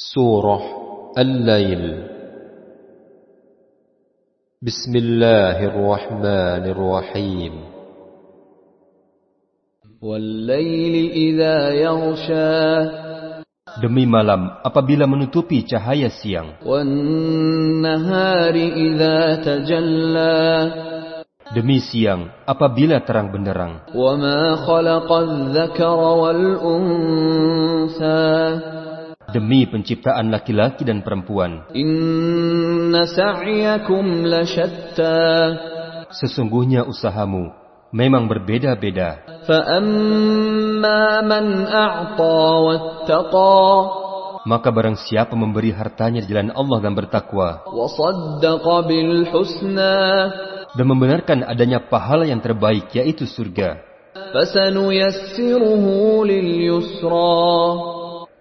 سورة الليل بسم الله الرحمن الرحيم والليل إذا يغشى Demi malam apabila menutupi cahaya siang, والنهار إذا تجلى demi siang apabila terang benderang, demi penciptaan laki-laki dan perempuan. إن سعيكم لشتى Sesungguhnya usahamu memang berbeda-beda. فأما من أعطى واتقى Maka barang siapa memberi hartanya di jalan Allah dan bertakwa وصدق بالحسنى dan membenarkan adanya pahala yang terbaik yaitu surga, فسنيسره لليسرى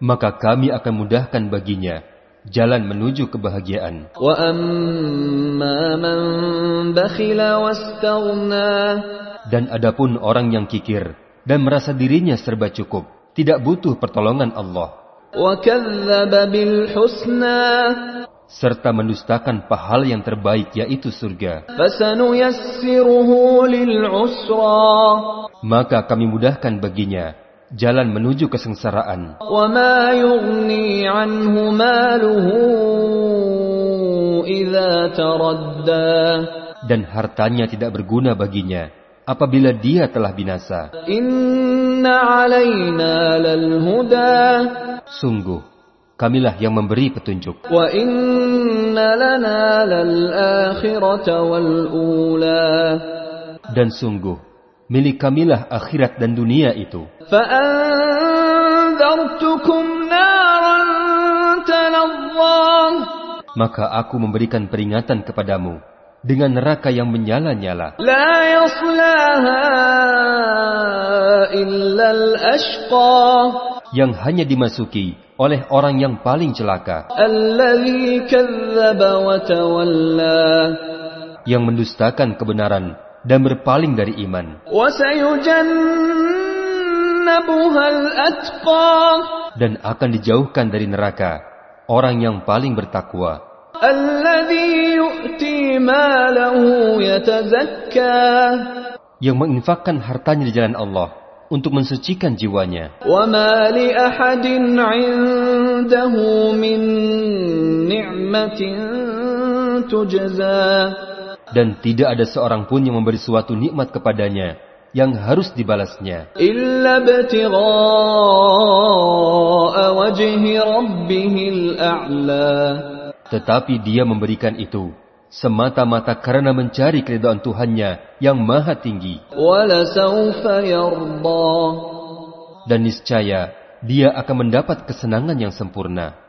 maka kami akan mudahkan baginya jalan menuju kebahagiaan. Dan adapun orang yang kikir dan merasa dirinya serba cukup, tidak butuh pertolongan Allah. Serta mendustakan pahal yang terbaik yaitu surga. Maka kami mudahkan baginya jalan menuju kesengsaraan. Dan hartanya tidak berguna baginya apabila dia telah binasa. Sungguh, kamilah yang memberi petunjuk. Dan sungguh, milik kamilah akhirat dan dunia itu. Maka aku memberikan peringatan kepadamu dengan neraka yang menyala-nyala. Yang hanya dimasuki oleh orang yang paling celaka. Yang mendustakan kebenaran dan berpaling dari iman, وسيجنبها الأتقى dan akan dijauhkan dari neraka orang yang paling bertakwa, الذي يؤتي ماله يتزكى yang menginfakkan hartanya di jalan Allah untuk mensucikan jiwanya, وما لأحد عنده من نعمة تجزى dan tidak ada seorang pun yang memberi suatu nikmat kepadanya yang harus dibalasnya. Tetapi dia memberikan itu semata-mata karena mencari keridhaan Tuhannya yang maha tinggi. Dan niscaya dia akan mendapat kesenangan yang sempurna.